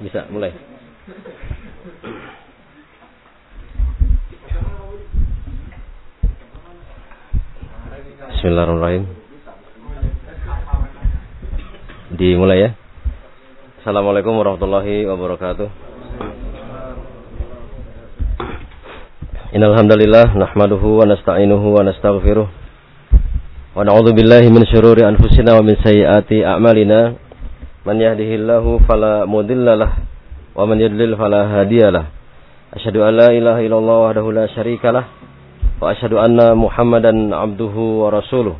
Bisa, mulai. Bismillahirrahmanirrahim. Dimulai ya. Assalamualaikum warahmatullahi wabarakatuh. Innal hamdalillah nahmaduhu wa nasta'inuhu wa nastaghfiruh. Wa na'udzu billahi min shururi anfusina wa min sayyiati a'malina. Man yahdihillahu fala mudhillalah wa man yudlil fala hadiyalah. Asyhadu an la ilaha illallah wahdahu la syarikalah wa asyhadu anna Muhammadan abduhu wa rasuluh.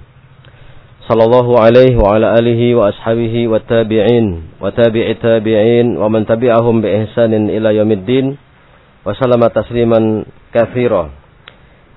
Sallallahu alaihi wa ala alihi wa ashabihi wa tabi'in wa tabi'i tabi'in wa man tabi'ahum bi ihsanin ila yaumiddin. وسلم تسليما كثيرا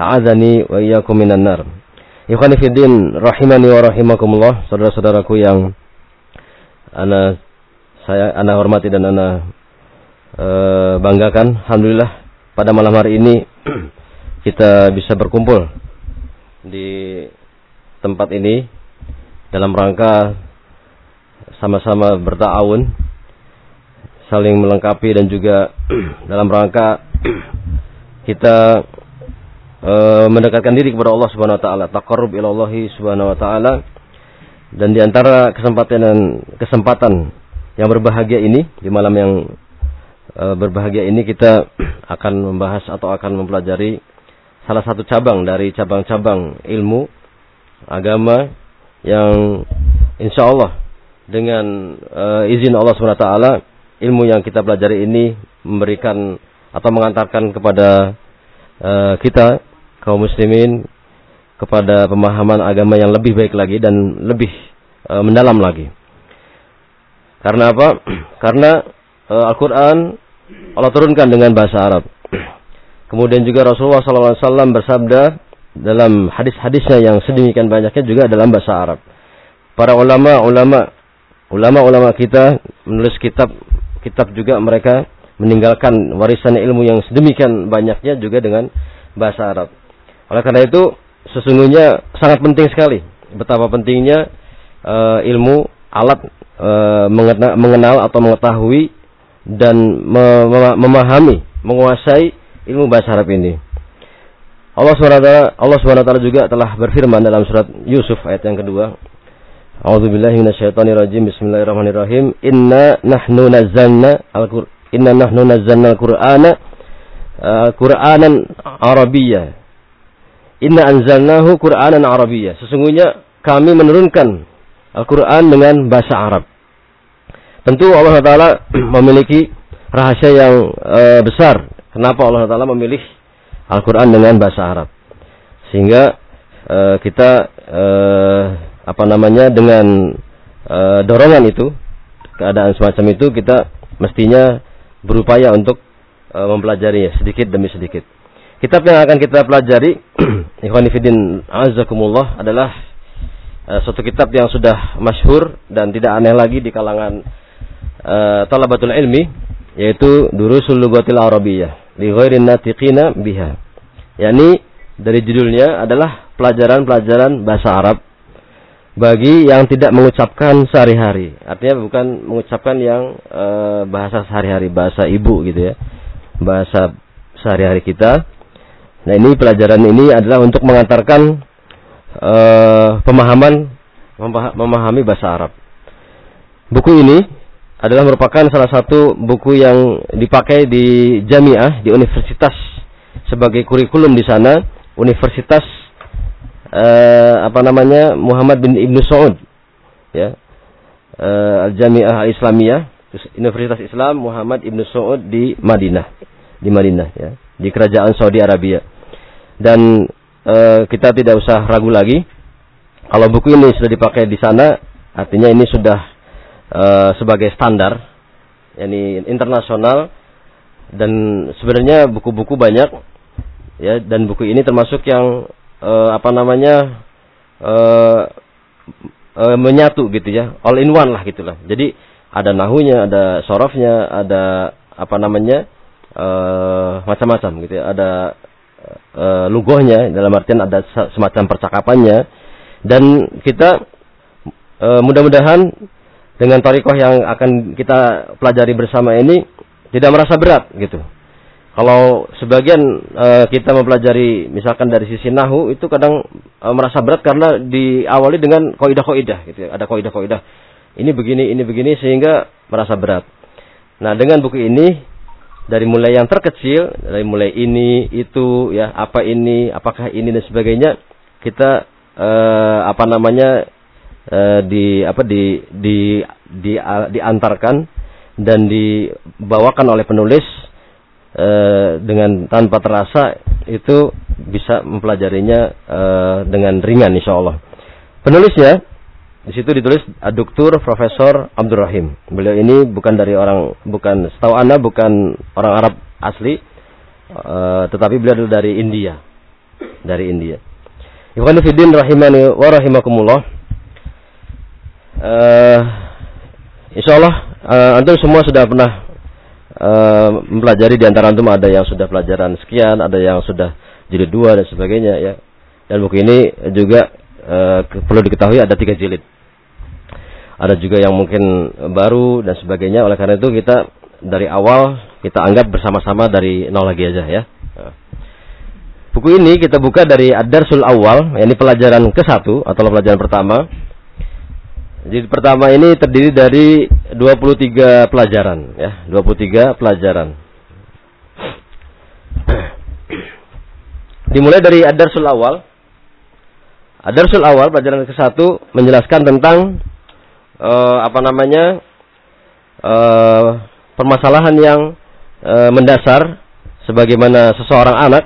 A'adzani wa iyyakum minan nar. Ikhwani fiddin rahimani wa rahimakumullah, saudara-saudaraku yang ana saya ana hormati dan ana e, banggakan. Alhamdulillah pada malam hari ini kita bisa berkumpul di tempat ini dalam rangka sama-sama bertawun saling melengkapi dan juga dalam rangka kita e, mendekatkan diri kepada Allah Subhanahu wa taala, taqarrub ila Allah Subhanahu wa taala. Dan di antara kesempatan dan kesempatan yang berbahagia ini di malam yang e, berbahagia ini kita akan membahas atau akan mempelajari salah satu cabang dari cabang-cabang ilmu agama yang insya Allah dengan e, izin Allah Subhanahu wa taala ilmu yang kita pelajari ini memberikan atau mengantarkan kepada uh, kita kaum muslimin kepada pemahaman agama yang lebih baik lagi dan lebih e, mendalam lagi. Karena apa? Karena e, Al-Quran Allah turunkan dengan bahasa Arab. Kemudian juga Rasulullah SAW bersabda dalam hadis-hadisnya yang sedemikian banyaknya juga dalam bahasa Arab. Para ulama, ulama, ulama-ulama kita menulis kitab, kitab juga mereka meninggalkan warisan ilmu yang sedemikian banyaknya juga dengan bahasa Arab. Oleh karena itu sesungguhnya sangat penting sekali betapa pentingnya uh, ilmu alat uh, mengenal atau mengetahui dan memahami, menguasai ilmu bahasa Arab ini. Allah SWT, Allah SWT juga telah berfirman dalam surat Yusuf ayat yang kedua. A'udzubillahi minasyaitonirrajim. Bismillahirrahmanirrahim. Inna nahnu nazzalna al-Qur'an. Inna nahnu nazzalna al-Qur'ana uh, Qur'anan Arabiyyah Inna anzalnahu Qur'anan Arabiyyah. Sesungguhnya kami menurunkan Al-Quran dengan bahasa Arab. Tentu Allah Taala memiliki rahasia yang e, besar. Kenapa Allah Taala memilih Al-Quran dengan bahasa Arab? Sehingga e, kita e, apa namanya dengan e, dorongan itu, keadaan semacam itu kita mestinya berupaya untuk e, mempelajarinya sedikit demi sedikit. Kitab yang akan kita pelajari Ikhwanifidin Azakumullah adalah uh, suatu kitab yang sudah masyhur dan tidak aneh lagi di kalangan uh, talabatul ilmi yaitu Durusul Lugatil Arabiyah li ghairin natiqina biha. yakni dari judulnya adalah pelajaran-pelajaran bahasa Arab bagi yang tidak mengucapkan sehari-hari. Artinya bukan mengucapkan yang uh, bahasa sehari-hari, bahasa ibu gitu ya. Bahasa sehari-hari kita Nah ini pelajaran ini adalah untuk mengantarkan uh, pemahaman memahami bahasa Arab. Buku ini adalah merupakan salah satu buku yang dipakai di jamiah di universitas sebagai kurikulum di sana universitas eh, apa namanya Muhammad bin Ibnu Saud ya eh, Al Jamiah Al Islamiyah Universitas Islam Muhammad Ibnu Saud di Madinah di Madinah ya. Di kerajaan Saudi Arabia. Dan eh, kita tidak usah ragu lagi. Kalau buku ini sudah dipakai di sana artinya ini sudah uh, sebagai standar, yani internasional. Dan sebenarnya buku-buku banyak ya. Dan buku ini termasuk yang uh, apa namanya uh, uh, menyatu gitu ya. All in one lah gitulah. Jadi ada nahunya ada sorofnya ada apa namanya uh, macam-macam gitu ya ada uh, lugohnya dalam artian ada semacam percakapannya dan kita uh, mudah-mudahan dengan tarikoh yang akan kita pelajari bersama ini tidak merasa berat gitu. Kalau sebagian uh, kita mempelajari misalkan dari sisi nahu itu kadang uh, merasa berat karena diawali dengan koidah-koidah gitu ya. Ada koidah-koidah. Ini begini, ini begini sehingga merasa berat. Nah, dengan buku ini dari mulai yang terkecil, dari mulai ini, itu ya, apa ini, apakah ini dan sebagainya, kita uh, apa namanya Eh, di apa di di di diantarkan dan dibawakan oleh penulis uh, dengan tanpa terasa itu bisa mempelajarinya uh, dengan ringan insya Allah. Penulisnya di situ ditulis Dr. Profesor Abdul Rahim. Beliau ini bukan dari orang bukan setahu anda bukan orang Arab asli, uh, tetapi beliau dari India, dari India. Ikhwan Fiddin rahimani wa rahimakumullah uh, insya Allah uh, antum semua sudah pernah uh, mempelajari di antara antum ada yang sudah pelajaran sekian, ada yang sudah jilid dua dan sebagainya ya. Dan buku ini juga uh, perlu diketahui ada tiga jilid. Ada juga yang mungkin baru dan sebagainya. Oleh karena itu kita dari awal kita anggap bersama-sama dari nol lagi aja ya. Buku ini kita buka dari Ad-Darsul Awal, yakni pelajaran ke satu atau pelajaran pertama jadi pertama ini terdiri dari 23 pelajaran ya, 23 pelajaran. Dimulai dari Ad-Darsul Awal. Ad-Darsul Awal pelajaran ke-1 menjelaskan tentang uh, apa namanya? Uh, permasalahan yang uh, mendasar sebagaimana seseorang anak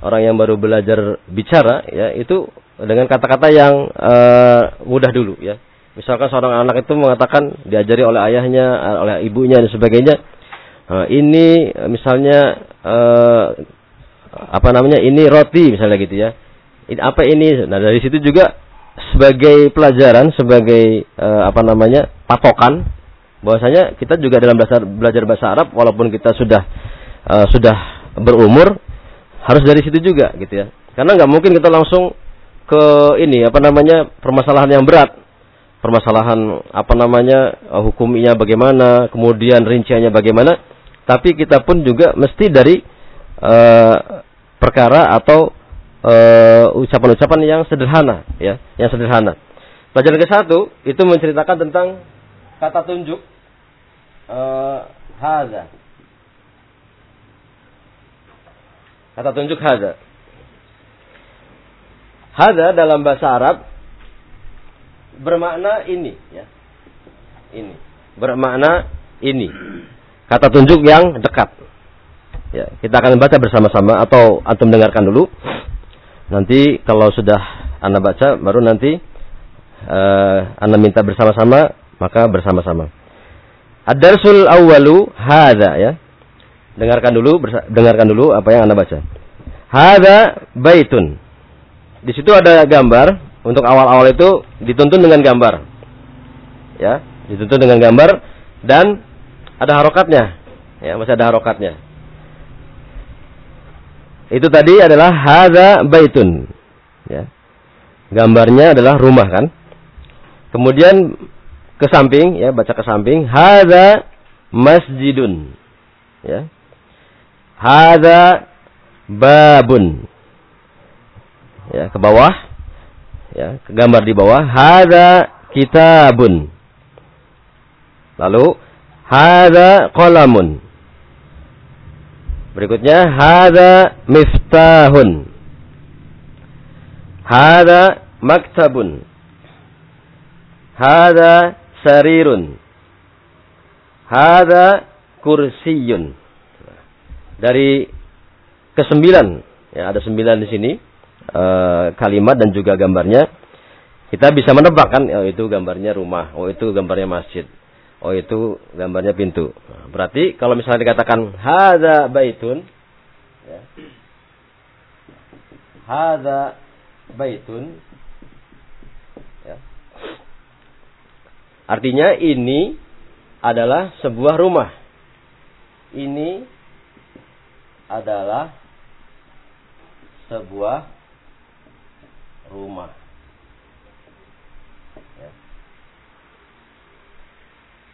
orang yang baru belajar bicara ya itu dengan kata-kata yang uh, mudah dulu ya Misalkan seorang anak itu mengatakan diajari oleh ayahnya, oleh ibunya dan sebagainya. Uh, ini misalnya uh, apa namanya? Ini roti misalnya gitu ya. Apa ini? Nah dari situ juga sebagai pelajaran, sebagai uh, apa namanya patokan bahwasanya kita juga dalam belajar belajar bahasa Arab walaupun kita sudah uh, sudah berumur harus dari situ juga gitu ya. Karena nggak mungkin kita langsung ke ini apa namanya permasalahan yang berat permasalahan apa namanya eh, hukumnya bagaimana, kemudian rinciannya bagaimana, tapi kita pun juga mesti dari uh, perkara atau eh, ucapan-ucapan uh, yang sederhana, ya, yang sederhana. Pelajaran ke satu itu menceritakan tentang kata tunjuk uh, haza. Kata tunjuk haza. Haza dalam bahasa Arab bermakna ini ya. Ini. Bermakna ini. Kata tunjuk yang dekat. Ya, kita akan baca bersama-sama atau antum dengarkan dulu. Nanti kalau sudah Anda baca baru nanti uh, Anda minta bersama-sama maka bersama-sama. Ad-darsul awwalu hadza ya. Dengarkan dulu dengarkan dulu apa yang Anda baca. Hadza baitun. Di situ ada gambar untuk awal-awal itu dituntun dengan gambar. Ya, dituntun dengan gambar dan ada harokatnya. Ya, masih ada harokatnya. Itu tadi adalah hadza baitun. Ya. Gambarnya adalah rumah kan. Kemudian ke samping ya, baca ke samping hadza masjidun. Ya. Hadza babun. Ya, ke bawah ya gambar di bawah hadza kitabun lalu Hada qalamun. Berikutnya hada miftahun. Hada maktabun. Hada sarirun. Hada kursiyun. Dari kesembilan, ya ada sembilan di sini uh, kalimat dan juga gambarnya. Kita bisa menebak kan, oh itu gambarnya rumah, oh itu gambarnya masjid, oh itu gambarnya pintu. berarti kalau misalnya dikatakan hada baitun, ya, hada baitun, ya, artinya ini adalah sebuah rumah. Ini adalah sebuah rumah.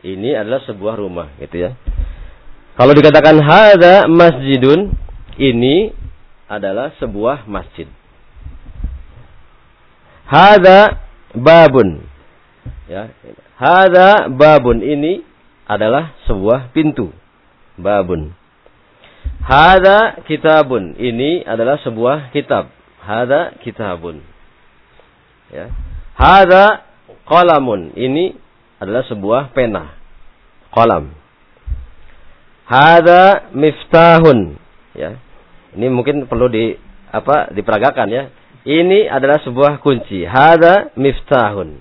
Ini adalah sebuah rumah, gitu ya. Kalau dikatakan hada masjidun, ini adalah sebuah masjid. Hada babun. Ya. Hada babun ini adalah sebuah pintu. Babun. Hada kitabun. Ini adalah sebuah kitab. Hada kitabun. Ya. Hada kolamun. Ini adalah sebuah pena. Kolam. Hada miftahun. Ya. Ini mungkin perlu di apa diperagakan ya. Ini adalah sebuah kunci. Hada miftahun.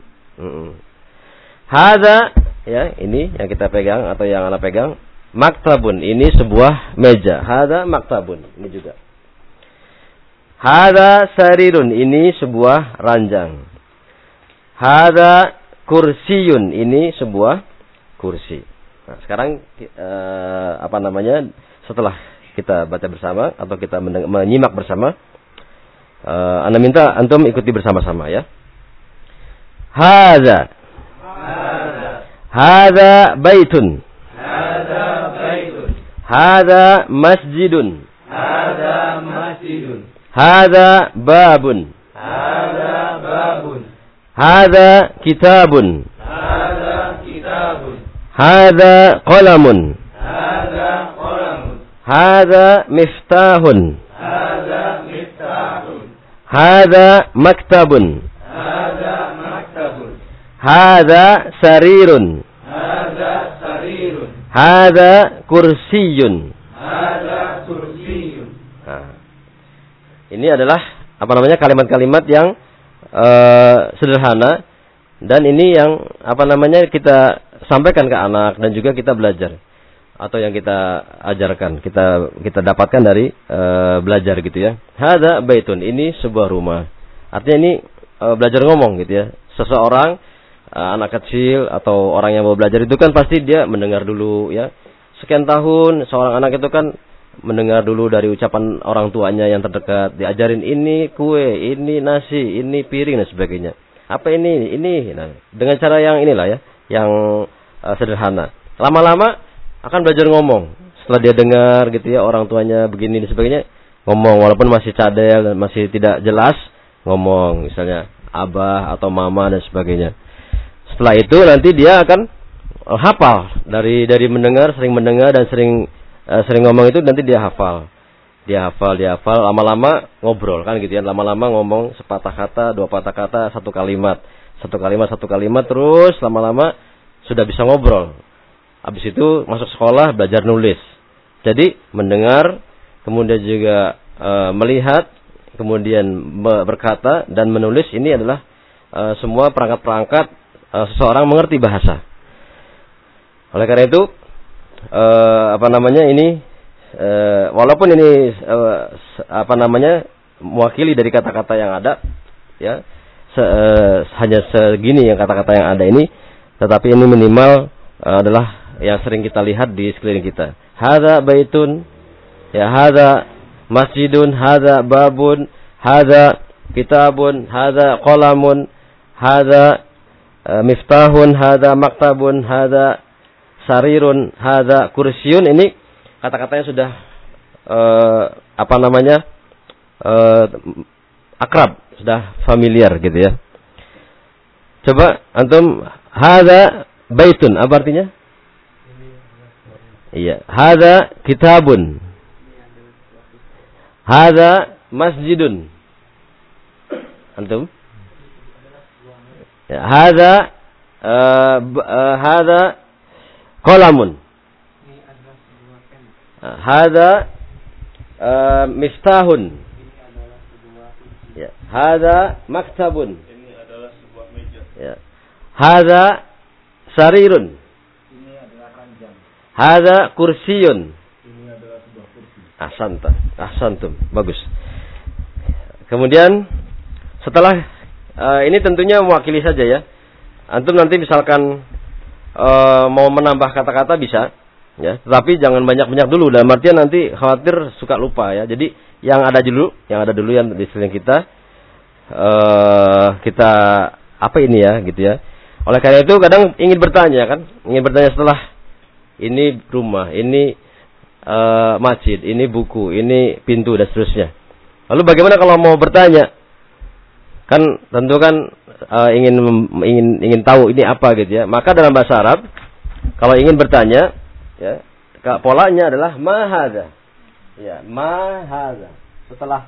Hada ya ini yang kita pegang atau yang anak pegang maktabun ini sebuah meja. Hada maktabun ini juga. Hada sarirun ini sebuah ranjang. Hada kursiyun ini sebuah kursi. Nah, sekarang eh, apa namanya? Setelah kita baca bersama atau kita menyimak bersama, eh, Anda minta antum ikuti bersama-sama ya. Hada. Hada baitun. Hada masjidun. Hada masjidun. Hada babun. Hada babun. Hada kitabun. Hada kitabun. Hada qalamun. Hada qalamun. Hada miftahun. Hada miftahun. Hada maktabun. Hada maktabun. Hada sarirun. Hada kursiyun. Hada kursiyun. Nah, ini adalah apa namanya kalimat-kalimat yang uh, sederhana dan ini yang apa namanya kita sampaikan ke anak dan juga kita belajar atau yang kita ajarkan, kita kita dapatkan dari uh, belajar gitu ya. Hada baitun, ini sebuah rumah. Artinya ini uh, belajar ngomong gitu ya. Seseorang uh, anak kecil atau orang yang mau belajar itu kan pasti dia mendengar dulu ya. Sekian tahun seorang anak itu kan mendengar dulu dari ucapan orang tuanya yang terdekat, diajarin ini kue, ini nasi, ini piring dan sebagainya. Apa ini? Ini. Nah, dengan cara yang inilah ya, yang uh, sederhana. Lama-lama akan belajar ngomong. Setelah dia dengar gitu ya orang tuanya begini dan sebagainya, ngomong walaupun masih cadel masih tidak jelas, ngomong misalnya abah atau mama dan sebagainya. Setelah itu nanti dia akan uh, hafal dari dari mendengar, sering mendengar dan sering uh, sering ngomong itu nanti dia hafal. Dia hafal, dia hafal, lama-lama ngobrol kan gitu ya. Lama-lama ngomong sepatah kata, dua patah kata, satu kalimat. Satu kalimat, satu kalimat terus lama-lama sudah bisa ngobrol. Habis itu masuk sekolah belajar nulis. Jadi mendengar, kemudian juga uh, melihat, kemudian berkata dan menulis ini adalah uh, semua perangkat-perangkat uh, seseorang mengerti bahasa. Oleh karena itu, uh, apa namanya ini, uh, walaupun ini uh, apa namanya mewakili dari kata-kata yang ada, ya, se, uh, hanya segini yang kata-kata yang ada ini, tetapi ini minimal uh, adalah yang sering kita lihat di sekeliling kita. Hada baitun, ya hada masjidun, hada babun, hada kitabun, hada qalamun, hada Eh, miftahun, hada maktabun, hada sarirun, hada kursiun ini kata-katanya sudah uh, apa namanya uh, akrab, sudah familiar gitu ya. Coba antum hada baitun apa artinya? Iya. Hada kitabun. Hada masjidun. Antum? Ya, hada uh, uh, hada qalamun. Uh, hada uh, miftahun. Ya, hada maktabun. Ini adalah sebuah meja. Ya. Hada sarirun. Ini adalah ranjang. Hada kursiyun. Ini adalah sebuah kursi. Ahsanta. Ahsantum. Bagus. Kemudian setelah uh, ini tentunya mewakili saja ya. Antum nanti misalkan uh, mau menambah kata-kata bisa ya, tetapi jangan banyak-banyak dulu dalam artian nanti khawatir suka lupa ya. Jadi yang ada dulu, yang ada dulu yang di sekeliling kita uh, kita apa ini ya gitu ya. Oleh karena itu kadang ingin bertanya kan, ingin bertanya setelah ini rumah, ini uh, masjid, ini buku, ini pintu dan seterusnya. Lalu bagaimana kalau mau bertanya? Kan tentu kan uh, ingin ingin ingin tahu ini apa gitu ya. Maka dalam bahasa Arab kalau ingin bertanya ya, polanya adalah mahada. Ya, mahada. Setelah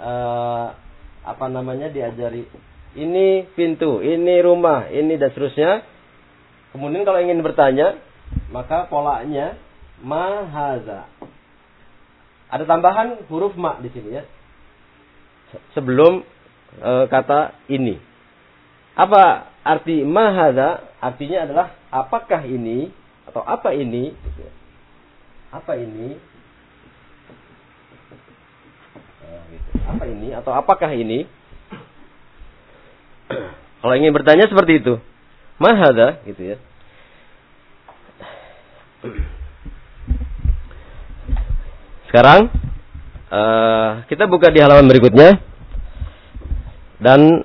uh, apa namanya diajari ini pintu, ini rumah, ini dan seterusnya. Kemudian kalau ingin bertanya, maka polanya mahada. Ada tambahan huruf ma di sini ya. Sebelum e, kata ini. Apa arti mahada? Artinya adalah apakah ini atau apa ini? Apa ini? Nah, gitu. Apa ini atau apakah ini? Kalau ingin bertanya seperti itu, mahada gitu ya. Sekarang uh, kita buka di halaman berikutnya dan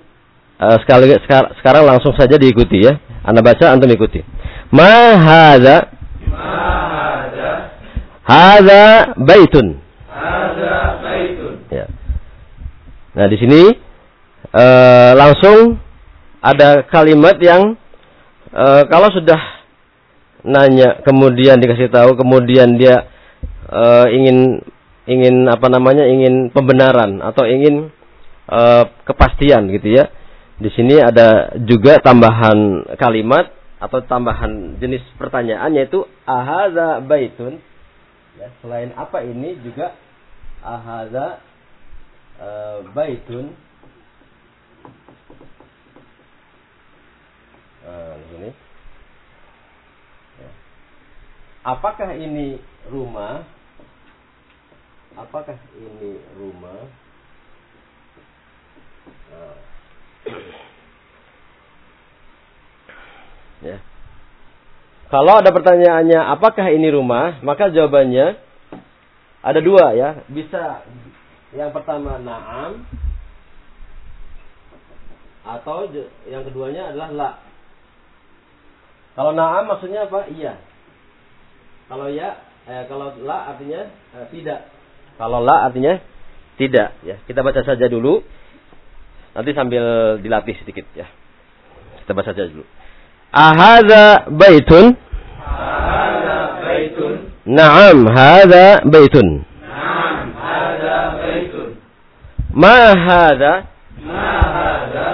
uh, sekali sekar, sekarang langsung saja diikuti ya. Anda baca, antum ikuti. Mahada. Hada baitun. Hada baitun. Ya. Nah di sini uh, langsung ada kalimat yang uh, kalau sudah nanya kemudian dikasih tahu kemudian dia uh, ingin ingin apa namanya ingin pembenaran atau ingin uh, kepastian gitu ya. Di sini ada juga tambahan kalimat atau tambahan jenis pertanyaan yaitu ahadza baitun. Ya, selain apa ini juga ahadza uh, baitun. Nah, di sini. Ya. Apakah ini rumah? Apakah ini rumah? Ya. Kalau ada pertanyaannya apakah ini rumah, maka jawabannya ada dua ya. Bisa yang pertama na'am atau yang keduanya adalah la. Kalau na'am maksudnya apa? Iya. Kalau ya, eh, kalau la artinya eh, tidak. Kalau la artinya tidak. Ya, kita baca saja dulu. Nanti sambil dilatih sedikit ya. Kita baca saja dulu. Ahadha baitun? Ahada baitun. Naam, hadha baitun. Naam, hada baitun. Ma hadha? Ma hada?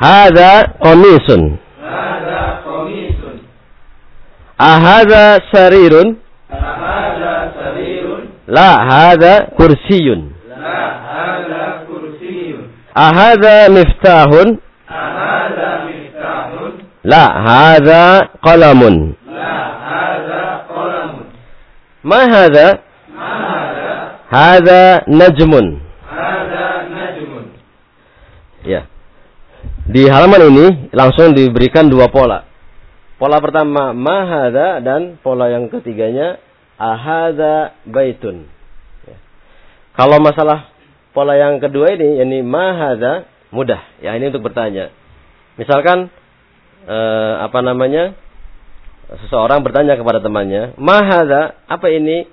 Hadha qamisun. Hada qamisun. Ahadha sarirun? Ahada sarirun. La, hadha kursiyun. La hada kursiyun. Ahadha miftahun? Ahada miftahun. La, hadha qalamun. La hada qalamun. Ma hadha? Ma hada? Hadha najmun. Hada najmun. Ya. Di halaman ini langsung diberikan dua pola. Pola pertama mahada dan pola yang ketiganya ahada baitun. Ya. Kalau masalah pola yang kedua ini, yakni mahada mudah. Ya ini untuk bertanya. Misalkan eh, apa namanya seseorang bertanya kepada temannya, mahada apa ini?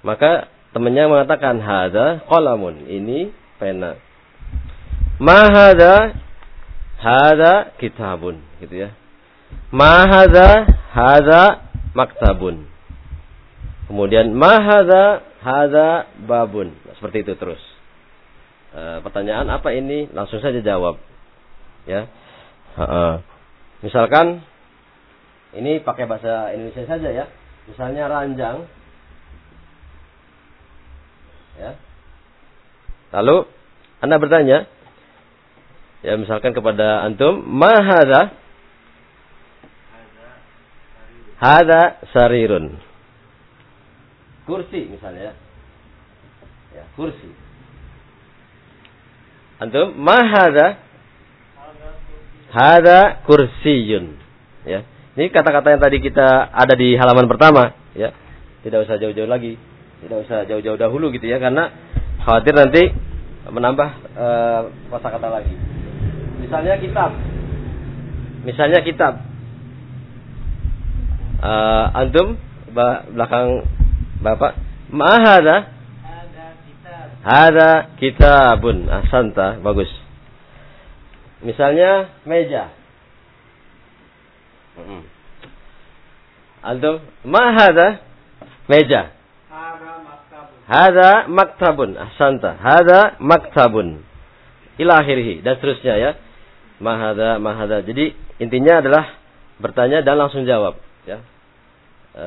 Maka temannya mengatakan hada qalamun. Ini pena. Mahada hada kitabun gitu ya. Mahada hada maktabun. Kemudian mahada hada babun. Seperti itu terus. E, pertanyaan apa ini? Langsung saja jawab. Ya. Ha -ha. Misalkan ini pakai bahasa Indonesia saja ya. Misalnya ranjang. Ya. Lalu Anda bertanya, ya misalkan kepada antum, mahada? Hada sarirun. Kursi misalnya. Ya, kursi. Antum, mahada? Hada kursiyun. Ya. Ini kata-kata yang tadi kita ada di halaman pertama, ya. Tidak usah jauh-jauh lagi, tidak usah jauh-jauh dahulu gitu ya, karena khawatir nanti menambah uh, kata lagi. Misalnya kitab, misalnya kitab. Uh, antum belakang bapak, mahada? Ada kitab. Ada kitabun, asanta, bagus. Misalnya meja. Hmm. Antum, ma hada? Meja. Hada maktabun. Ahsanta. Hada maktabun. Ila akhirih. Dan seterusnya ya. Mahada, mahada. Jadi intinya adalah bertanya dan langsung jawab. Ya. E,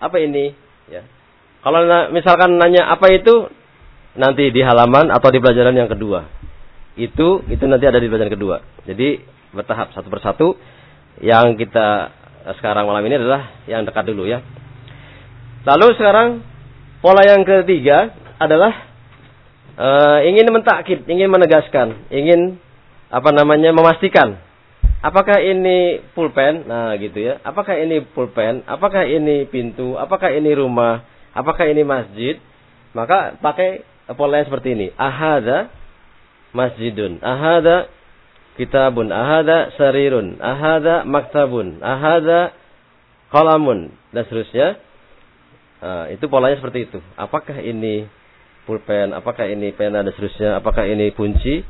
apa ini? Ya. Kalau misalkan nanya apa itu, nanti di halaman atau di pelajaran yang kedua. Itu itu nanti ada di pelajaran kedua. Jadi bertahap satu persatu yang kita sekarang malam ini adalah yang dekat dulu ya. Lalu sekarang pola yang ketiga adalah e, ingin mentakid, ingin menegaskan, ingin apa namanya memastikan apakah ini pulpen, nah gitu ya. Apakah ini pulpen? Apakah ini pintu? Apakah ini rumah? Apakah ini masjid? Maka pakai pola yang seperti ini. Ahada masjidun. Ahada kitabun, ahada sarirun, ahada maktabun, ahada kolamun, dan seterusnya. Nah, itu polanya seperti itu. Apakah ini pulpen, apakah ini pena dan seterusnya, apakah ini kunci?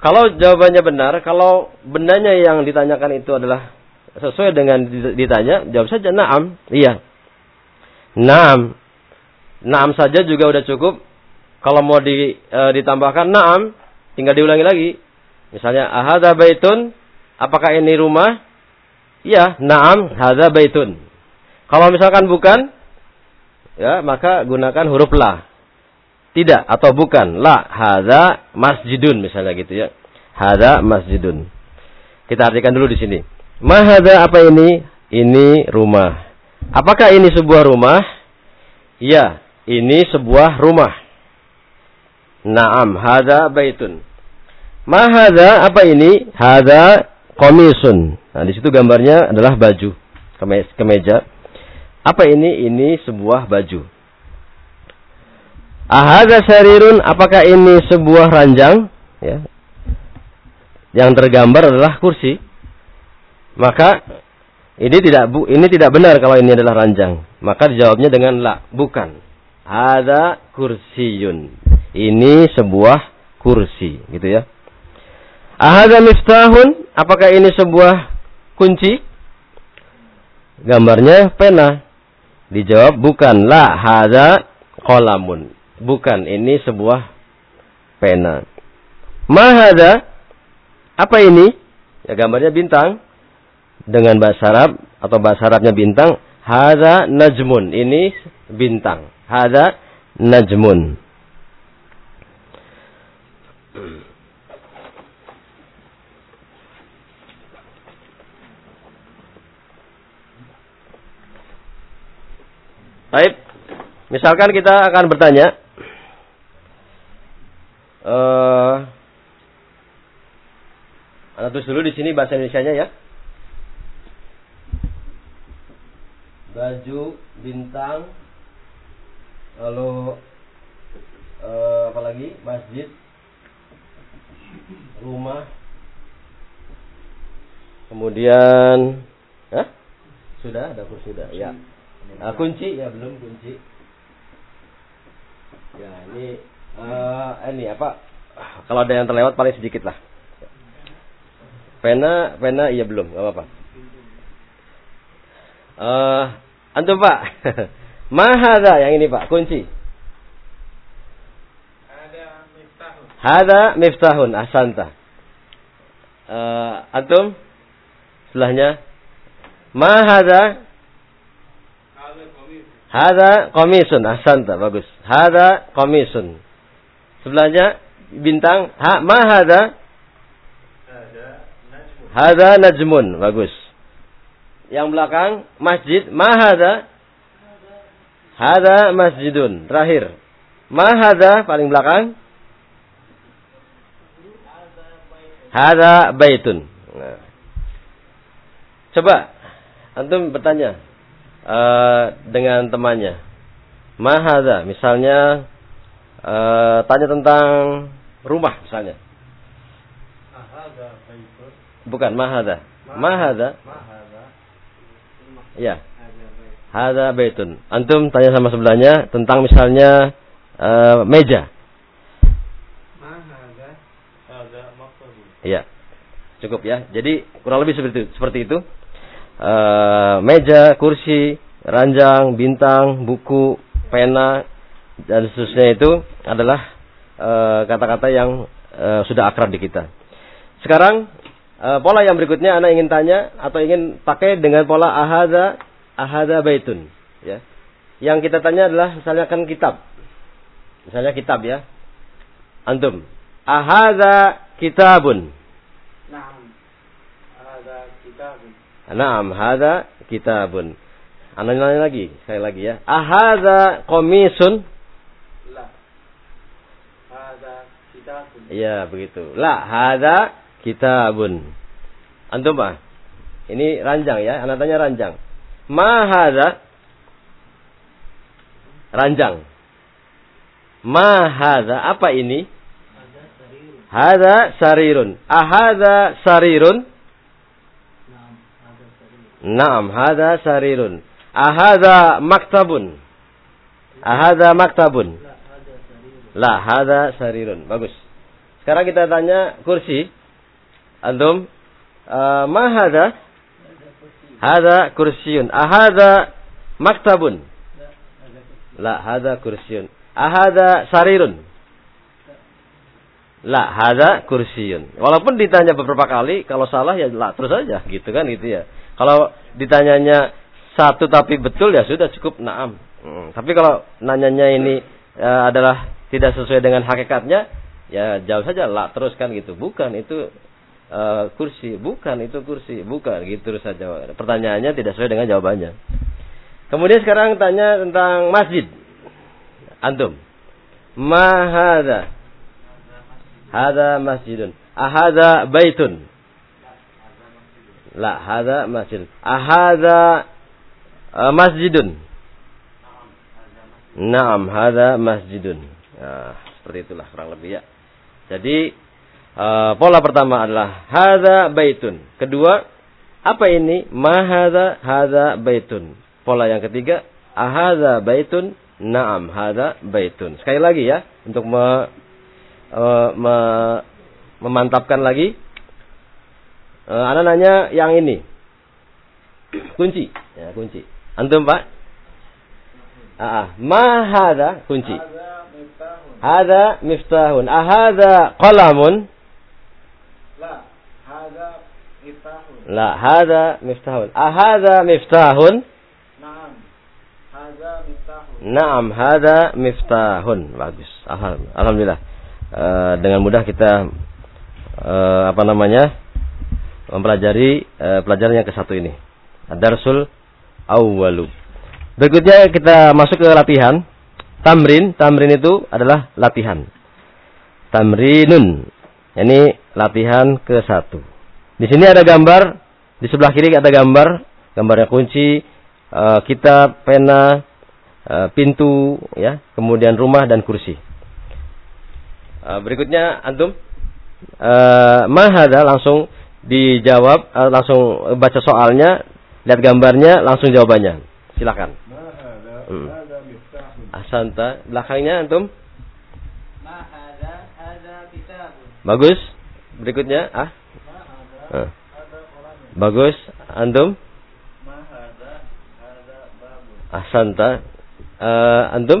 Kalau jawabannya benar, kalau benarnya yang ditanyakan itu adalah sesuai dengan ditanya, jawab saja naam, iya. Naam. Naam saja juga udah cukup. Kalau mau di, e, ditambahkan naam, tinggal diulangi lagi. Misalnya, ahada baitun, apakah ini rumah? Ya, naam, hada baitun. Kalau misalkan bukan, ya maka gunakan huruf la. Tidak atau bukan. La, hada masjidun misalnya gitu ya. Hada masjidun. Kita artikan dulu di sini. Mahada apa ini? Ini rumah. Apakah ini sebuah rumah? Ya, ini sebuah rumah. Naam, hada baitun. Mahada apa ini? Hada komisun. Nah, di situ gambarnya adalah baju kemeja. Apa ini? Ini sebuah baju. Ahada sarirun, apakah ini sebuah ranjang? Ya. Yang tergambar adalah kursi. Maka ini tidak bu, ini tidak benar kalau ini adalah ranjang. Maka dijawabnya dengan la, bukan. Ada kursiyun. Ini sebuah kursi, gitu ya. Ahada miftahun, apakah ini sebuah kunci? Gambarnya pena. Dijawab bukan. La hada kolamun. Bukan, ini sebuah pena. Mahada, apa ini? Ya gambarnya bintang. Dengan bahasa Arab atau bahasa Arabnya bintang. Hada najmun. Ini bintang. Hada najmun. Baik. Misalkan kita akan bertanya. Uh, Anda tulis dulu di sini bahasa Indonesia-nya ya. Baju, bintang, lalu uh, apa lagi? Masjid, rumah, kemudian, Hah? sudah, dapur sudah, ya. Uh, kunci ya belum kunci. Ya ini uh, ini apa? Kalau ada yang terlewat paling sedikit lah. Pena, pena iya belum, nggak apa-apa. Uh, antum pak, Mahada yang ini Pak, kunci. Ada miftahun. Hada miftahun ahsanta. Uh, antum sebelahnya Mahada. Hada komisun ahsanta bagus. Hada komisun. Sebelahnya bintang ha mahada Ada najmun. hada najmun bagus. Yang belakang masjid mahada hada masjidun terakhir. Mahada paling belakang hada baitun. Nah. Coba antum bertanya eh, dengan temannya. Mahada misalnya eh, tanya tentang rumah misalnya. Bukan mahada. Mahada. Ya. Hada baitun. Antum tanya sama sebelahnya tentang misalnya eh, meja. Mahada. Iya. Cukup ya. Jadi kurang lebih seperti itu. Seperti itu. Eh, meja, kursi, ranjang, bintang, buku, pena dan seterusnya itu adalah eh, kata-kata yang eh, sudah akrab di kita. Sekarang eh, pola yang berikutnya Anda ingin tanya atau ingin pakai dengan pola ahada ahada baitun, ya. Yang kita tanya adalah misalnya kan kitab. Misalnya kitab ya. Antum, ahada kitabun. Naam. Ada kitabun. Naam, hada kitabun. Anda nanya lagi, sekali lagi ya. Ahada komisun? La. Ada kitabun. Iya, begitu. La, hada kitabun. Antum Pak? Ini ranjang ya, Anda tanya ranjang. Ma hada? Ranjang. Ma hada? Apa ini? Ada sarirun. Hada sarirun. Ahada sarirun? Naam. Ada sarirun. Naam, hada sarirun. Ahada maktabun. Ahada maktabun. La. Ada sarirun. Bagus. Sekarang kita tanya kursi. Antum, uh, ma kursi. Hada kursiun. Ahada maktabun. La. Hada kursiun. Ahada sarirun. La, hada kursiun. Walaupun ditanya beberapa kali, kalau salah ya la terus aja, gitu kan gitu ya. Kalau ditanyanya satu tapi betul ya sudah cukup naam. Hmm, Tapi kalau nanyanya ini eh, adalah tidak sesuai dengan hakikatnya, ya jawab saja la terus kan gitu. Bukan itu eh, kursi, bukan itu kursi, bukan gitu terus saja. Pertanyaannya tidak sesuai dengan jawabannya. Kemudian sekarang tanya tentang masjid. Antum. Mahada. Hada masjidun. Ahada baitun. La, hada masjid. Ahada uh, masjidun. Naam, hada masjidun. Nah, seperti itulah kurang lebih ya. Jadi uh, pola pertama adalah hada baitun. Kedua, apa ini? Mahada hada baitun. Pola yang ketiga, ahada baitun. Naam, hada baitun. Sekali lagi ya, untuk me, uh, me- memantapkan lagi. Uh, Anda nanya yang ini. Kunci. Ya, kunci. Antum, Pak? Ah, ah. ma hada kunci. Ada miftahun. Miftahun. Ahada qalamun? La. Ada miftahun. La, hada miftahun. Ahada miftahun? Naam. Ada miftahun. Naam, hada miftahun. Bagus. Alham- Alhamdulillah. Eh, dengan mudah kita eh, apa namanya? Mempelajari eh, pelajaran yang ke satu ini. Darsul awwalu. Berikutnya kita masuk ke latihan. Tamrin, tamrin itu adalah latihan. Tamrinun. Ini latihan ke satu. Di sini ada gambar, di sebelah kiri ada gambar, gambarnya kunci, eh, kitab, pena, eh, pintu, ya, kemudian rumah dan kursi. Berikutnya antum, eh, mahada langsung dijawab, eh, langsung baca soalnya, lihat gambarnya, langsung jawabannya. Silakan. Hmm. Asanta, belakangnya antum, bagus. Berikutnya, ah, orangnya. bagus. Antum. Asanta. Antum?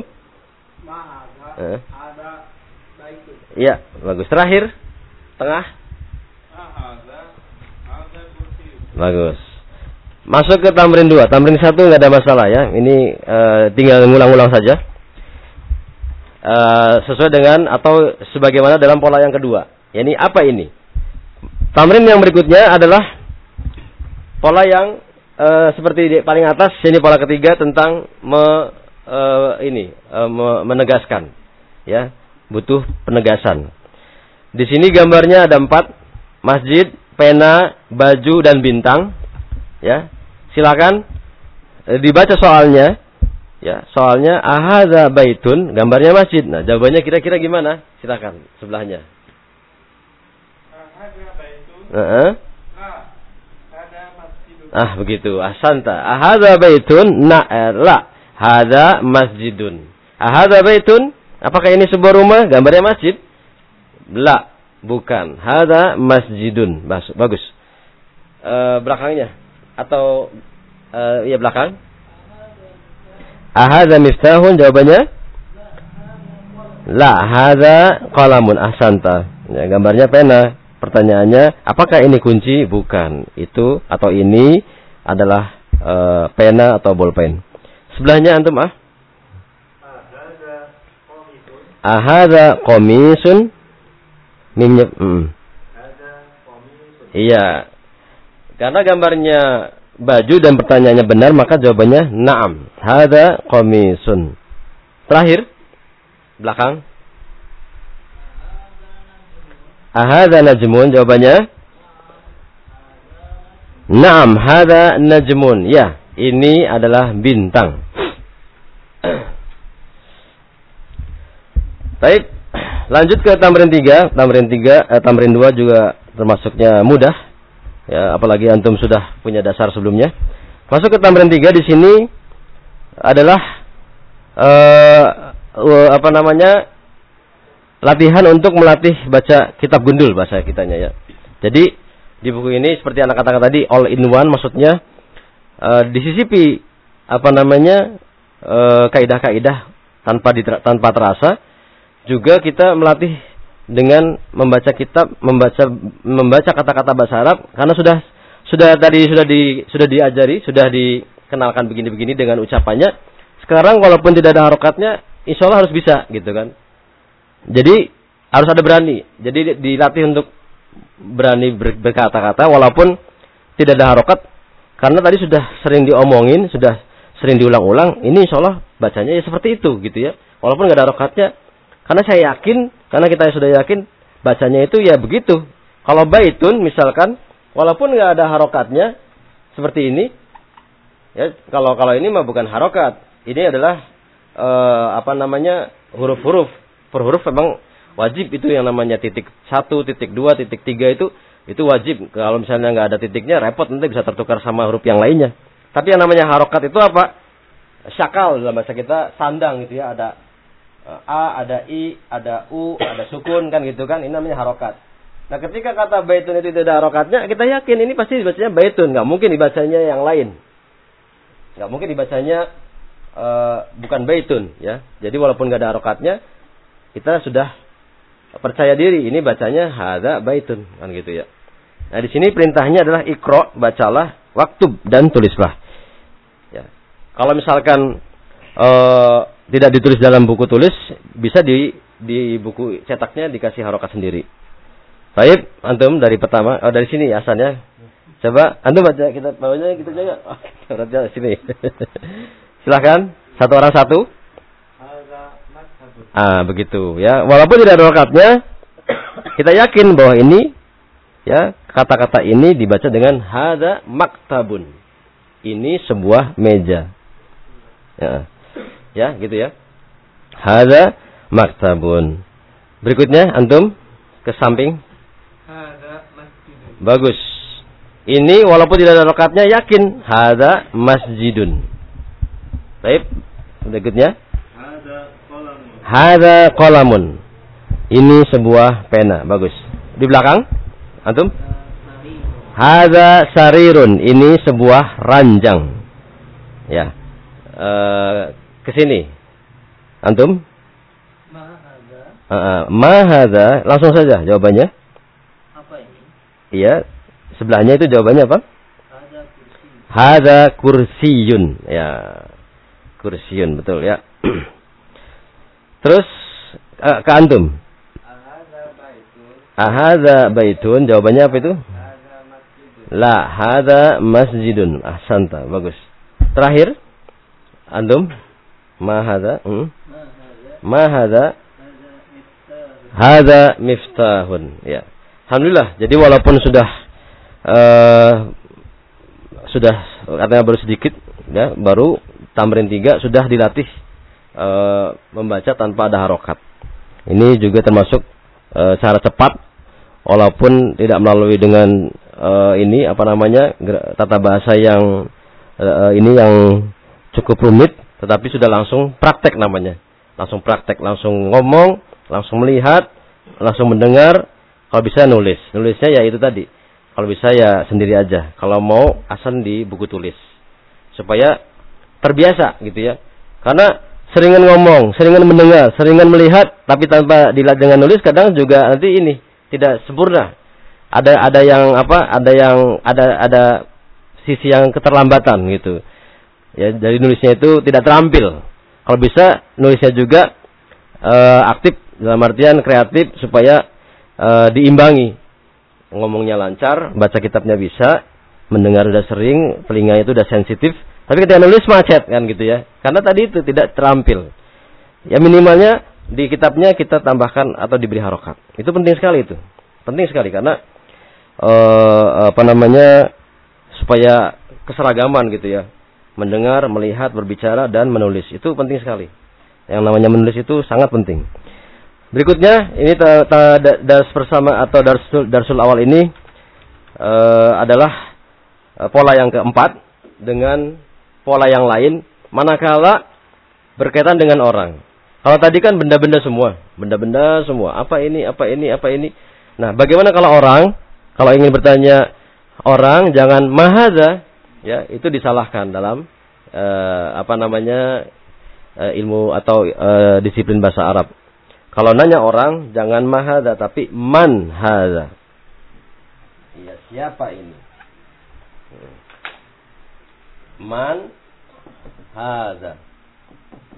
Hadza Eh. hadza baitun. Iya, bagus. Terakhir, tengah. Ma hadza hadza kursi. Bagus. Masuk ke tamrin 2. Tamrin 1 nggak ada masalah ya. Ini eh, tinggal ngulang-ulang saja. Eh, sesuai dengan atau sebagaimana dalam pola yang kedua. Ya, ini apa ini? Tamrin yang berikutnya adalah pola yang eh, seperti di paling atas. Ini pola ketiga tentang me, eh, ini eh, me- menegaskan. Ya, butuh penegasan. Di sini gambarnya ada empat masjid, pena, baju dan bintang. Ya, silakan eh, dibaca soalnya. Ya, soalnya ahadza baitun, gambarnya masjid. Nah, jawabannya kira-kira gimana? Silakan sebelahnya. Hadza baitun. Masjidun. Ah, begitu. Ahsanta. Ahadza baitun? Na, eh, la. Hadza masjidun. Ahadza baitun? Apakah ini sebuah rumah? Gambarnya masjid? La, bukan. Hadza masjidun. Bagus. Eh, belakangnya atau eh, ya belakang? Ahadza miftahun? Jawabannya? La, hadza qalamun. Ahsanta. Ya, gambarnya pena. Pertanyaannya, apakah ini kunci? Bukan. Itu atau ini adalah eh, pena atau bolpen. Sebelahnya antum ah? Ahadza qamisun? Mimnya mm. Qamitun. Iya. Karena gambarnya baju dan pertanyaannya benar, maka jawabannya na'am. Hadza qamisun. Terakhir belakang. Ahadza najmun jawabannya? Naam, hadza najmun. Ya, ini adalah bintang. Baik, lanjut ke tamrin 3. Tamrin 3, eh, tamrin 2 juga termasuknya mudah. Ya, apalagi antum sudah punya dasar sebelumnya. Masuk ke tamrin 3 di sini adalah eh apa namanya? latihan untuk melatih baca kitab gundul bahasa kitanya ya. Jadi di buku ini seperti anak katakan tadi all in one maksudnya eh, disisipi apa namanya eh, kaidah-kaidah tanpa tanpa terasa juga kita melatih dengan membaca kitab membaca membaca kata-kata bahasa Arab karena sudah sudah tadi sudah di sudah diajari sudah dikenalkan begini-begini dengan ucapannya sekarang walaupun tidak ada harokatnya insya Allah harus bisa gitu kan jadi harus ada berani. Jadi dilatih untuk berani ber- berkata-kata walaupun tidak ada harokat karena tadi sudah sering diomongin, sudah sering diulang-ulang. Ini insya Allah bacanya ya seperti itu gitu ya. Walaupun nggak ada harokatnya, karena saya yakin, karena kita sudah yakin bacanya itu ya begitu. Kalau baitun misalkan, walaupun nggak ada harokatnya seperti ini, ya kalau kalau ini mah bukan harokat, ini adalah eh, apa namanya huruf-huruf per huruf memang wajib itu yang namanya titik satu, titik dua, titik tiga itu itu wajib. Kalau misalnya nggak ada titiknya repot nanti bisa tertukar sama huruf yang lainnya. Tapi yang namanya harokat itu apa? Syakal dalam bahasa kita sandang gitu ya ada a, ada i, ada u, ada sukun kan gitu kan. Ini namanya harokat. Nah ketika kata baitun itu tidak harokatnya, kita yakin ini pasti dibacanya baitun, nggak mungkin dibacanya yang lain. Nggak mungkin dibacanya eh, bukan baitun ya. Jadi walaupun nggak ada harokatnya, kita sudah percaya diri ini bacanya hada baitun kan gitu ya. Nah di sini perintahnya adalah ikro bacalah waktu dan tulislah. Ya. Kalau misalkan eh, tidak ditulis dalam buku tulis bisa di di buku cetaknya dikasih harokat sendiri. Baik, antum dari pertama oh, dari sini asalnya. Coba antum baca kita bawanya kita jaga. Oh, berarti sini. Silahkan satu orang satu. Ah, begitu ya. Walaupun tidak ada wakatnya, kita yakin bahwa ini ya, kata-kata ini dibaca dengan hada maktabun. Ini sebuah meja. Ya. Ya, gitu ya. Hada maktabun. Berikutnya antum ke samping. Masjidun. Bagus. Ini walaupun tidak ada rokatnya yakin hada masjidun. Baik. Berikutnya. Hada kolamun. Ini sebuah pena. Bagus. Di belakang. Antum. Hada sarirun. Ini sebuah ranjang. Ya. Eh, ke sini. Antum? Mahada. Uh, uh, ma hadza, langsung saja jawabannya. Apa ini? Iya. Sebelahnya itu jawabannya apa? Ada kursi. Hadza kursiyun. Ya. Kursiyun, betul ya. Terus uh, ke antum. Ahada baitun. Jawabannya apa itu? Masjidun. La, hadza masjidun. Ahsanta, bagus. Terakhir, antum? Ma hadza? Hmm? Mahada. Ma miftah. Hadza miftahun. Ya. Alhamdulillah. Jadi walaupun sudah eh sudah katanya baru sedikit ya, baru tamrin tiga sudah dilatih eh membaca tanpa ada harokat. Ini juga termasuk eh, cara cepat walaupun tidak melalui dengan eh, ini apa namanya tata bahasa yang eh, ini yang cukup rumit tetapi sudah langsung praktek namanya. Langsung praktek, langsung ngomong, langsung melihat, langsung mendengar, kalau bisa nulis. Nulisnya ya itu tadi. Kalau bisa ya sendiri aja. Kalau mau asal di buku tulis. Supaya terbiasa gitu ya. Karena seringan ngomong, seringan mendengar, seringan melihat tapi tanpa dilihat dengan nulis kadang juga nanti ini tidak sempurna. Ada ada yang apa? Ada yang ada ada sisi yang keterlambatan gitu. Ya, dari nulisnya itu tidak terampil. Kalau bisa nulisnya juga eh, aktif dalam artian kreatif supaya eh, diimbangi. Ngomongnya lancar, baca kitabnya bisa, mendengar udah sering, telinganya itu udah sensitif, tapi ketika nulis macet kan gitu ya. Karena tadi itu tidak terampil. Ya minimalnya di kitabnya kita tambahkan atau diberi harokat. Itu penting sekali itu. Penting sekali karena eh apa namanya supaya keseragaman gitu ya. Mendengar, melihat, berbicara dan menulis itu penting sekali. Yang namanya menulis itu sangat penting. Berikutnya ini ta, ta, da- dars bersama atau darsul, darsul awal ini eh, adalah eh, pola yang keempat dengan pola yang lain manakala berkaitan dengan orang. Kalau tadi kan benda-benda semua, benda-benda semua. Apa ini, apa ini, apa ini. Nah, bagaimana kalau orang kalau ingin bertanya orang jangan mahaza ya, itu disalahkan dalam eh, apa namanya eh, ilmu atau eh, disiplin bahasa Arab. Kalau nanya orang jangan mahada tapi man hada. Iya, siapa ini? Man hada.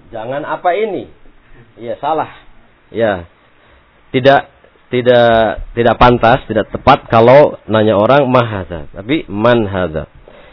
Jangan apa ini? Iya, salah. Ya. Tidak tidak tidak pantas, tidak tepat kalau nanya orang mahada, tapi man hada.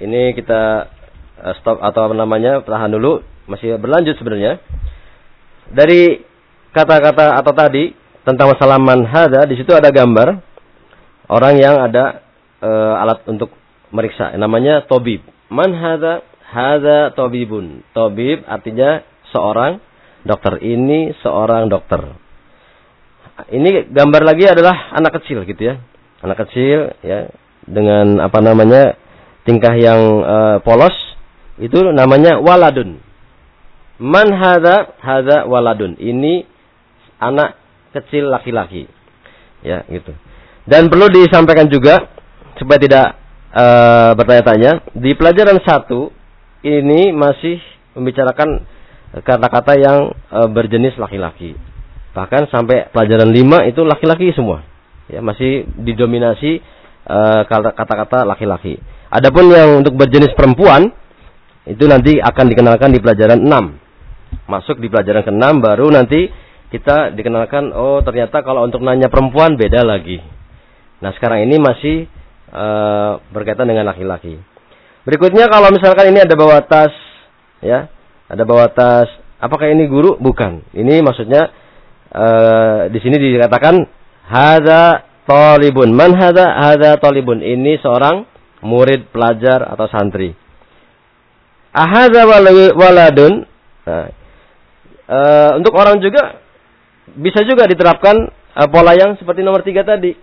Ini kita eh, stop atau apa namanya tahan dulu. Masih berlanjut sebenarnya. Dari kata-kata atau tadi tentang masalah manhada di situ ada gambar orang yang ada e, alat untuk meriksa. Namanya tobib manhada hada? Tobibun tobib artinya seorang dokter. Ini seorang dokter. Ini gambar lagi adalah anak kecil gitu ya. Anak kecil ya dengan apa namanya tingkah yang e, polos itu namanya waladun Man hada hada waladun. Ini anak kecil laki-laki. Ya, gitu. Dan perlu disampaikan juga supaya tidak e, bertanya-tanya, di pelajaran satu ini masih membicarakan kata-kata yang e, berjenis laki-laki. Bahkan sampai pelajaran lima itu laki-laki semua. Ya, masih didominasi kata-kata laki-laki. Adapun yang untuk berjenis perempuan itu nanti akan dikenalkan di pelajaran 6 masuk di pelajaran ke-6 baru nanti kita dikenalkan oh ternyata kalau untuk nanya perempuan beda lagi. Nah, sekarang ini masih uh, berkaitan dengan laki-laki. Berikutnya kalau misalkan ini ada bawa tas ya, ada bawa tas, apakah ini guru? Bukan. Ini maksudnya uh, di sini dikatakan hadza talibun. Man hadza hadza talibun. Ini seorang murid, pelajar atau santri. Ahadza wala- waladun. Nah, eh, untuk orang juga bisa juga diterapkan eh, pola yang seperti nomor tiga tadi.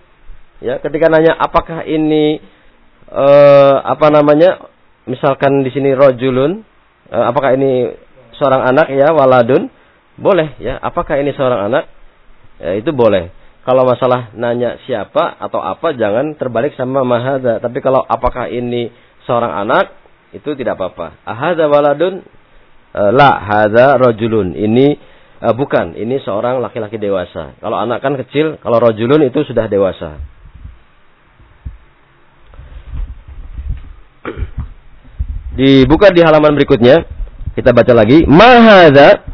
Ya, ketika nanya apakah ini eh, apa namanya? Misalkan di sini rojulun, eh, apakah ini seorang anak ya waladun? Boleh ya. Apakah ini seorang anak? Ya, itu boleh. Kalau masalah nanya siapa atau apa jangan terbalik sama mahada. Tapi kalau apakah ini seorang anak itu tidak apa-apa. Ahada waladun Eh, la hada rojulun. Ini eh, bukan, ini seorang laki-laki dewasa. Kalau anak kan kecil, kalau rojulun itu sudah dewasa. Dibuka di halaman berikutnya. Kita baca lagi. Mahada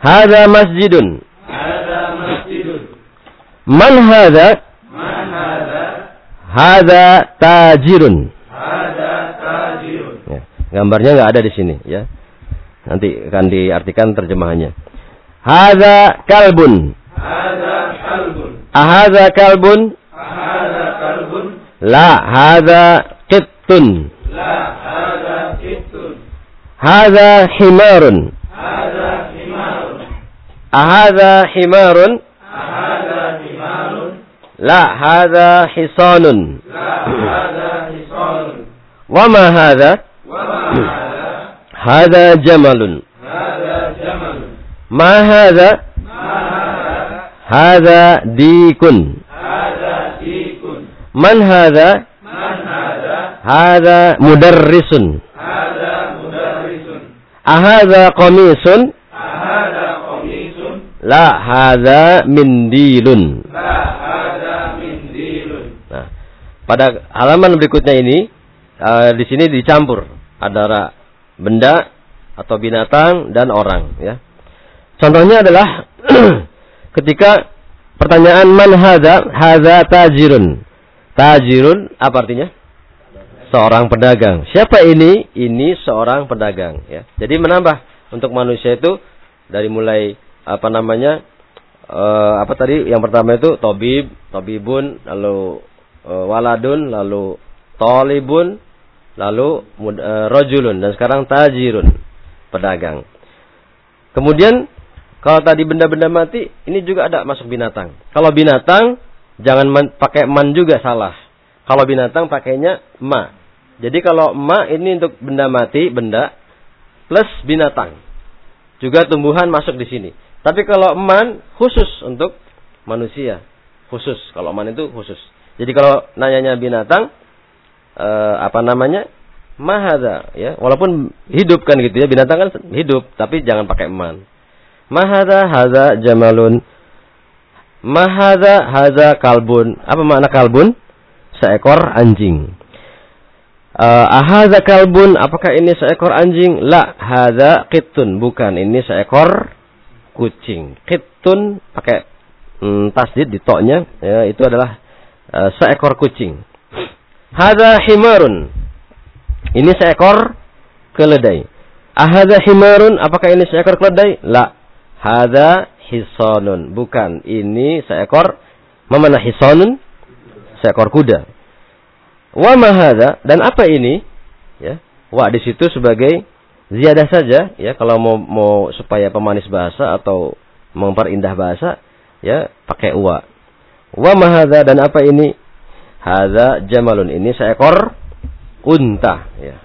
Hada masjidun. Man hada? Man hada? Hada tajirun. Ada tajirun. Ya, gambarnya nggak ada di sini ya. Nanti akan diartikan terjemahannya. Hada kalbun. Ada kalbun. Ahada kalbun? Ada kalbun. La, hada qittun. La ada kitun. Hada himarun. Ada himarun. Ahada himarun? Ada himarun. La, hada hisanun. La ada hisanun. Wama hada? Wa ma hada? Hada jamalun. Ada jamalun. Ma hada? Ma hada? Hada dikun. Ada dikun. Man hada? Man hada? Hada mudarrisun. Ada mudarrisun. Ahada qamisun? Ada komisun. La, hada pada halaman berikutnya ini eh, di sini dicampur antara benda atau binatang dan orang ya. Contohnya adalah ketika pertanyaan man hadza hadza tajirun. Tajirun apa artinya? Seorang pedagang. Siapa ini? Ini seorang pedagang ya. Jadi menambah untuk manusia itu dari mulai apa namanya? eh, apa tadi yang pertama itu tobib, tobibun, lalu eh, waladun, lalu tolibun, lalu eh, rojulun dan sekarang tajirun, pedagang. Kemudian kalau tadi benda-benda mati, ini juga ada masuk binatang. Kalau binatang jangan man- pakai man juga salah. Kalau binatang pakainya ma. Jadi kalau ma ini untuk benda mati, benda plus binatang. Juga tumbuhan masuk di sini. Tapi kalau man khusus untuk manusia, khusus. Kalau man itu khusus. Jadi kalau nanyanya binatang eh, apa namanya? Mahada ya. Walaupun hidup kan gitu ya, binatang kan hidup, tapi jangan pakai man. Mahada hadza jamalun. Mahada hadza kalbun. Apa makna kalbun? Seekor anjing. Uh, ahadza kalbun, apakah ini seekor anjing? La, hadza qittun, bukan. Ini seekor kucing. Qittun pakai mm, tasdid di toknya, ya, itu adalah uh, seekor kucing. Hadza himarun. Ini seekor keledai. Ahadza himarun, apakah ini seekor keledai? La, hadza hisanun, bukan. Ini seekor mana hisanun? Seekor kuda. Wa mahada dan apa ini? Ya. Wa di situ sebagai ziyadah saja ya kalau mau mau supaya pemanis bahasa atau memperindah bahasa ya pakai wa. Wa mahada dan apa ini? Hadza jamalun ini seekor unta ya.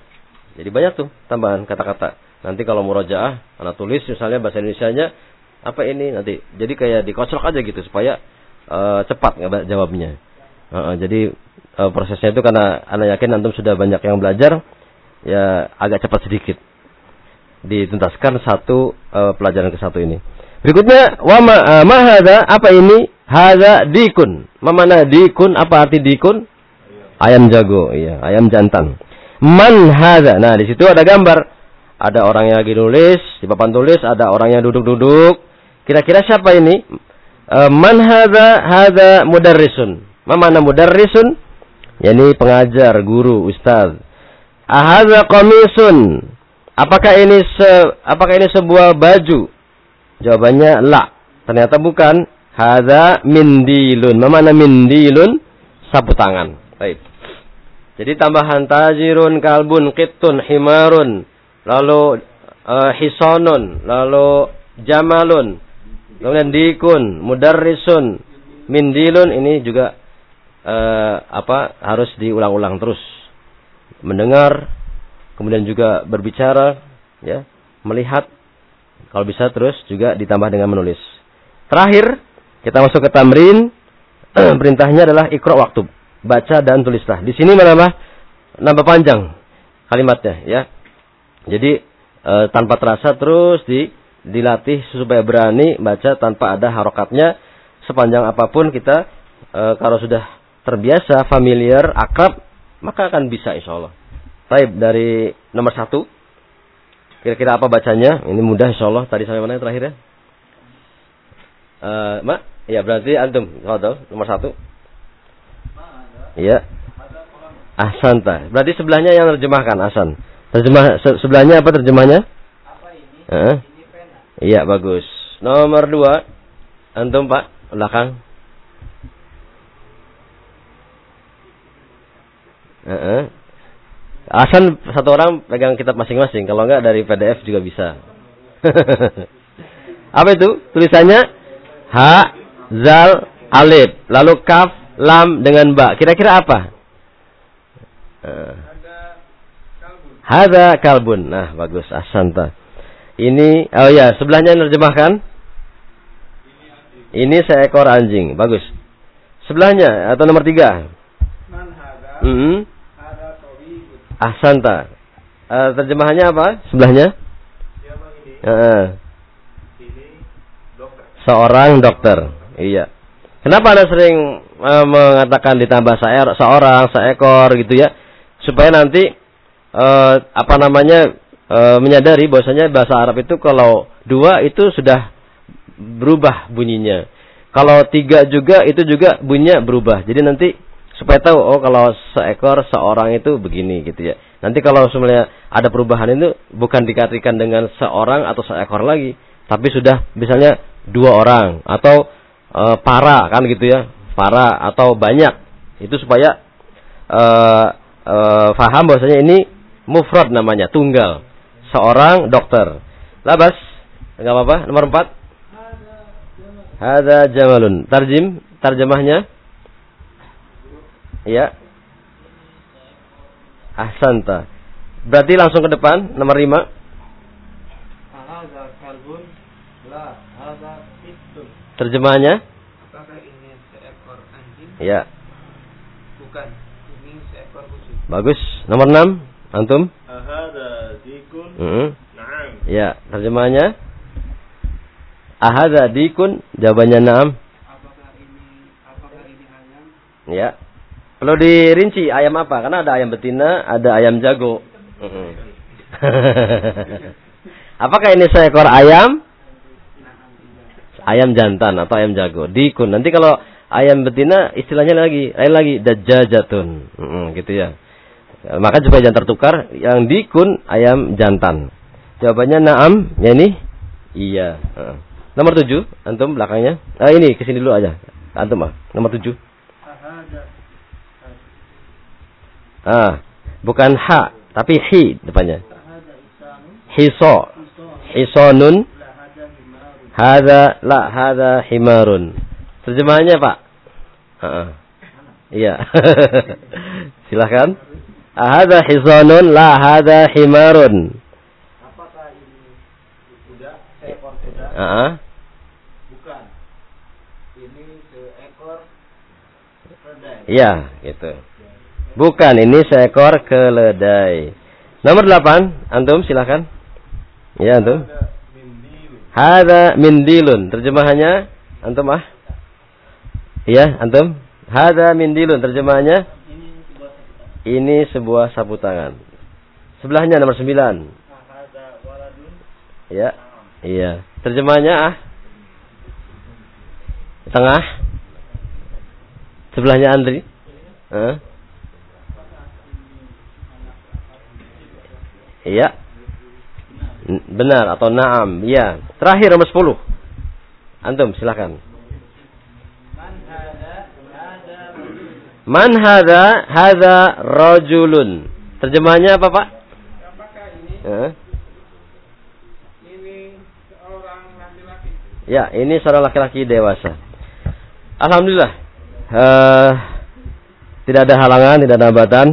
Jadi banyak tuh tambahan kata-kata. Nanti kalau murojaah anak tulis misalnya bahasa Indonesianya apa ini nanti. Jadi kayak dikocok aja gitu supaya eh, cepat jawabnya. Heeh, jadi eh, prosesnya itu karena anda yakin antum sudah banyak yang belajar, ya agak cepat sedikit dituntaskan satu eh, pelajaran ke satu ini. Berikutnya wa ma, hadza, apa ini? Hadza dikun. Ma mana dikun? Apa arti dikun? Ayam jago, iya, ayam jantan. Man hadza. Nah, di situ ada gambar. Ada orang yang lagi nulis di papan tulis, ada orang yang duduk-duduk. Kira-kira siapa ini? Eh, man hadza? Hadza mudarrisun. Ma mana mudarrisun? Yani pengajar, guru, ustaz. Ahadza qamisun. Apakah ini se apakah ini sebuah baju? Jawabannya la. Ternyata bukan. Hadza mindilun. Ma mana mindilun? Sapu tangan. Baik. Jadi tambahan tajirun, kalbun, kitun, himarun, lalu uh, hisonun, lalu jamalun, kemudian dikun, mudarrisun, mindilun ini juga uh, apa harus diulang-ulang terus. Mendengar, kemudian juga berbicara, ya, melihat kalau bisa terus juga ditambah dengan menulis. Terakhir, kita masuk ke tamrin. Perintahnya adalah ikro waktu. Baca dan tulislah. Di sini menambah nambah panjang kalimatnya ya. Jadi e, tanpa terasa terus di dilatih supaya berani baca tanpa ada harokatnya sepanjang apa pun kita e, kalau sudah terbiasa familiar akrab maka akan bisa insya Allah. Baik dari nomor satu Kira-kira apa bacanya? Ini mudah insya Allah. Tadi sampai mana terakhir ya? Uh, Mak? Ya berarti antum. Kalau nomor satu. Iya. Ahsanta. Berarti sebelahnya yang terjemahkan Ahsan. Terjemah se sebelahnya apa terjemahnya? Apa ini? Ini pena. Iya bagus. Nomor dua. Antum Pak belakang. Uh -uh. Asan satu orang pegang kitab masing-masing. Kalau enggak dari PDF juga bisa. Apa itu? Tulisannya Ha, Zal, Alif. Lalu Kaf, Lam dengan Ba. Kira-kira apa? Uh. Hada kalbun. Nah, bagus. Asanta. Ini, oh ya, sebelahnya nerjemahkan. Ini seekor anjing. Bagus. Sebelahnya atau nomor tiga. Mm -hmm. Ahsanta. Uh, terjemahannya apa? Sebelahnya? Uh, seorang dokter. Iya. Kenapa Anda sering uh, mengatakan ditambah seorang, seekor gitu ya? Supaya nanti uh, apa namanya uh, menyadari bahwasanya bahasa Arab itu kalau dua itu sudah berubah bunyinya. Kalau tiga juga itu juga bunyinya berubah. Jadi nanti supaya tahu oh kalau seekor seorang itu begini gitu ya. Nanti kalau sebenarnya ada perubahan itu bukan dikatakan dengan seorang atau seekor lagi, tapi sudah misalnya dua orang atau e, para kan gitu ya, para atau banyak. Itu supaya e, e, faham bahwasanya ini mufrad namanya, tunggal. Seorang dokter. Labas, enggak apa-apa. Nomor empat. Hada jamalun. Tarjim, tarjemahnya Ya. Ahsanta. Berarti langsung ke depan nomor lima. Terjemahannya? Apakah ini seekor anjing? Ya. Bukan. Ini seekor kucing. Bagus. Nomor enam. Antum? Ahada dikun. Mm -hmm. Naam. Ya. Terjemahannya? Ahada dikun. Jawabannya naam. Apakah ini apakah ini ayam? Ya. Kalau dirinci ayam apa? Karena ada ayam betina, ada ayam jago. Apakah ini seekor ayam? Ayam jantan atau ayam jago. Dikun. Nanti kalau ayam betina istilahnya lagi, lain lagi dajajatun. gitu ya. Maka supaya jangan tertukar, yang dikun ayam jantan. Jawabannya naam, ya ini? Iya. Nomor tujuh, antum belakangnya. Ah ini ke sini dulu aja. Antum ah. Nomor tujuh. Ah, bukan ha, tapi hi depannya. Hiso. Hisonun. Hada la hada himarun. Terjemahannya, Pak? Uh, iya. Silahkan. Hada hisonun la hada himarun. Apakah ini kuda? Seekor kuda? Uh -huh. Bukan. Ini seekor keledai. Iya, gitu. Bukan, ini seekor keledai. Nomor delapan, antum silakan. Ya, antum. Hada mindilun. Terjemahannya antum ah. Iya, antum. Hada mindilun. Terjemahannya ini sebuah sapu tangan. Sebelahnya nomor sembilan. Ya. Iya. Terjemahannya ah. Tengah. Sebelahnya Andri. Huh? Iya. Benar atau naam. Iya. Terakhir nomor 10. Antum silakan. Man hadza? Hadza rajulun. Terjemahannya apa, Pak? Apakah ini ini seorang laki-laki? Ya, ini seorang laki-laki dewasa. Alhamdulillah. Eh, tidak ada halangan, tidak ada hambatan.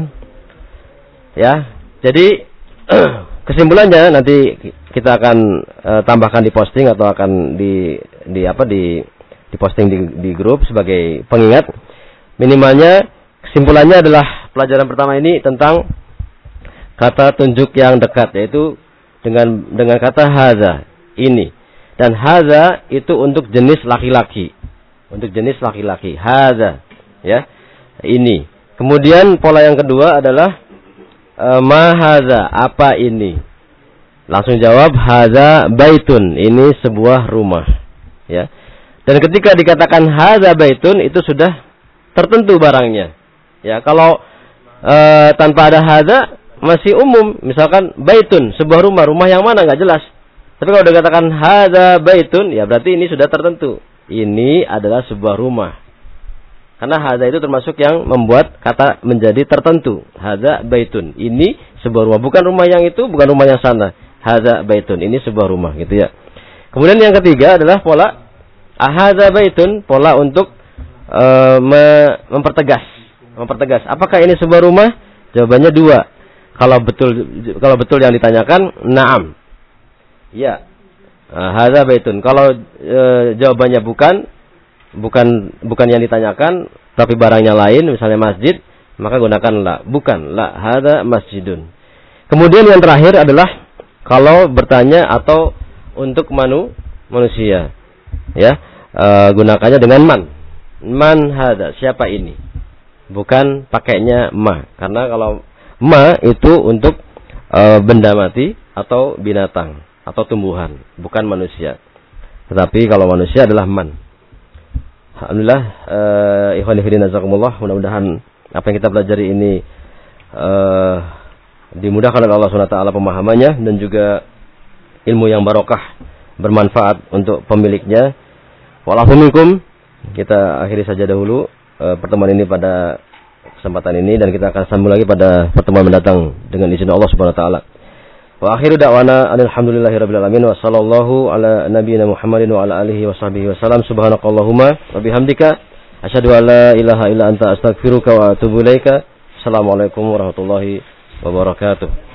Ya. Jadi kesimpulannya nanti kita akan eh, tambahkan di posting atau akan di di apa di di posting di, di grup sebagai pengingat. Minimalnya kesimpulannya adalah pelajaran pertama ini tentang kata tunjuk yang dekat yaitu dengan dengan kata haza ini. Dan haza itu untuk jenis laki-laki. Untuk jenis laki-laki. Haza ya ini. Kemudian pola yang kedua adalah e, ma haza apa ini? Langsung jawab haza baitun. Ini sebuah rumah ya. Dan ketika dikatakan haza baitun itu sudah tertentu barangnya ya. Kalau e, tanpa ada haza masih umum. Misalkan baitun sebuah rumah. Rumah yang mana? Nggak jelas. Tapi kalau dikatakan hada baitun ya berarti ini sudah tertentu. Ini adalah sebuah rumah karena hada itu termasuk yang membuat kata menjadi tertentu. Hada baitun. Ini sebuah rumah. Bukan rumah yang itu bukan rumah yang sana. Hada baitun. Ini sebuah rumah gitu ya. Kemudian yang ketiga adalah pola ahada baitun pola untuk uh, me mempertegas. Mempertegas. Apakah ini sebuah rumah? Jawabannya dua. Kalau betul kalau betul yang ditanyakan, naam. Ya. Hadza baitun. Kalau e, jawabannya bukan bukan bukan yang ditanyakan tapi barangnya lain misalnya masjid, maka gunakan la. Bukan la, hadza masjidun. Kemudian yang terakhir adalah kalau bertanya atau untuk manu manusia. Ya. E, gunakannya dengan man. Man hadza, siapa ini? Bukan pakainya ma. Karena kalau Ma itu untuk e, benda mati atau binatang atau tumbuhan, bukan manusia. Tetapi kalau manusia adalah man. Alhamdulillah, eh, ikhwan fillah nazakumullah, mudah-mudahan apa yang kita pelajari ini eh, dimudahkan oleh Allah SWT pemahamannya dan juga ilmu yang barokah bermanfaat untuk pemiliknya. Walaupun kita akhiri saja dahulu eh, pertemuan ini pada kesempatan ini dan kita akan sambung lagi pada pertemuan mendatang dengan izin Allah taala. Wa akhiru da'wana alhamdulillahi alamin wa sallallahu ala nabiyyina Muhammadin wa ala alihi wa sahbihi wasallam subhanakallahumma wa bihamdika asyhadu an la ilaha illa anta astaghfiruka wa atubu ilaika. Assalamualaikum warahmatullahi wabarakatuh.